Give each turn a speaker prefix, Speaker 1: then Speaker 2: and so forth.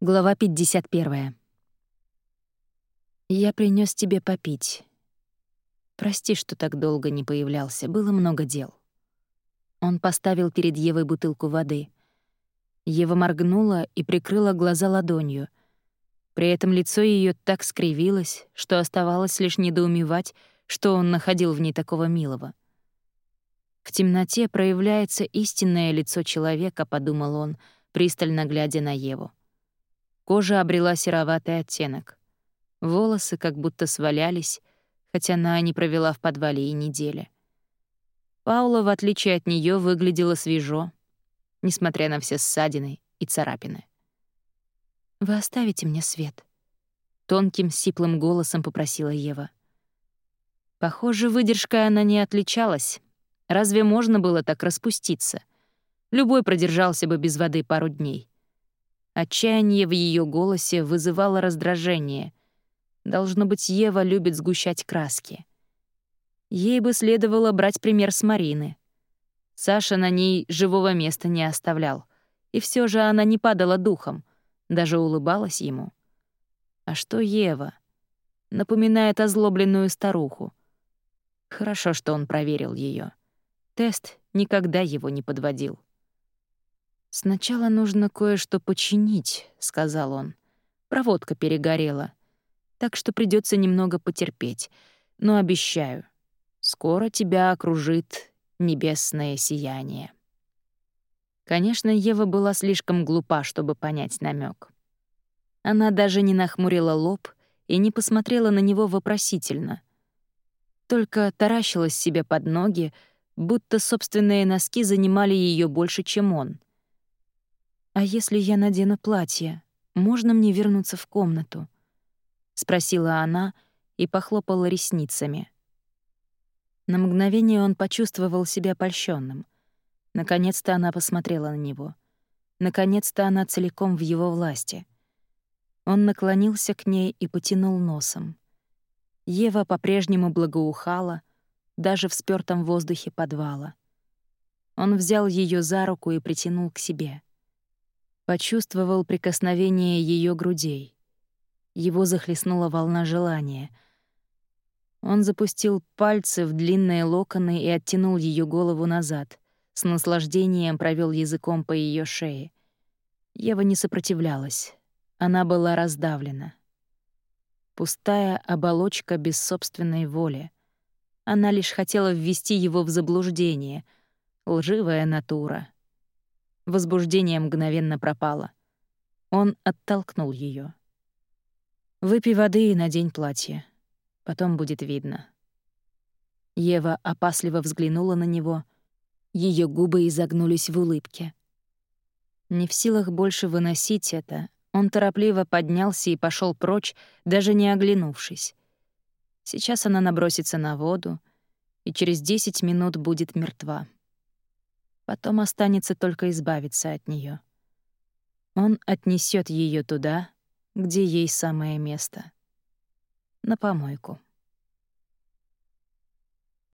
Speaker 1: Глава 51. «Я принес тебе попить. Прости, что так долго не появлялся, было много дел». Он поставил перед Евой бутылку воды. Ева моргнула и прикрыла глаза ладонью. При этом лицо ее так скривилось, что оставалось лишь недоумевать, что он находил в ней такого милого. «В темноте проявляется истинное лицо человека», — подумал он, пристально глядя на Еву. Кожа обрела сероватый оттенок. Волосы как будто свалялись, хотя она не провела в подвале и недели. Паула, в отличие от нее, выглядела свежо, несмотря на все ссадины и царапины. «Вы оставите мне свет?» — тонким, сиплым голосом попросила Ева. Похоже, выдержкой она не отличалась. Разве можно было так распуститься? Любой продержался бы без воды пару дней. Отчаяние в ее голосе вызывало раздражение. Должно быть, Ева любит сгущать краски. Ей бы следовало брать пример с Марины. Саша на ней живого места не оставлял. И все же она не падала духом, даже улыбалась ему. А что Ева? Напоминает озлобленную старуху. Хорошо, что он проверил ее. Тест никогда его не подводил. «Сначала нужно кое-что починить», — сказал он. «Проводка перегорела, так что придется немного потерпеть, но обещаю, скоро тебя окружит небесное сияние». Конечно, Ева была слишком глупа, чтобы понять намек. Она даже не нахмурила лоб и не посмотрела на него вопросительно. Только таращилась себе под ноги, будто собственные носки занимали ее больше, чем он — «А если я надену платье, можно мне вернуться в комнату?» — спросила она и похлопала ресницами. На мгновение он почувствовал себя польщенным. Наконец-то она посмотрела на него. Наконец-то она целиком в его власти. Он наклонился к ней и потянул носом. Ева по-прежнему благоухала, даже в спёртом воздухе подвала. Он взял ее за руку и притянул к себе — Почувствовал прикосновение ее грудей. Его захлестнула волна желания. Он запустил пальцы в длинные локоны и оттянул ее голову назад. С наслаждением провел языком по ее шее. Ева не сопротивлялась. Она была раздавлена. Пустая оболочка без собственной воли. Она лишь хотела ввести его в заблуждение. Лживая натура — Возбуждение мгновенно пропало. Он оттолкнул ее. «Выпей воды и надень платье. Потом будет видно». Ева опасливо взглянула на него. Ее губы изогнулись в улыбке. Не в силах больше выносить это, он торопливо поднялся и пошел прочь, даже не оглянувшись. Сейчас она набросится на воду и через десять минут будет мертва. Потом останется только избавиться от нее. Он отнесет ее туда, где ей самое место. На помойку.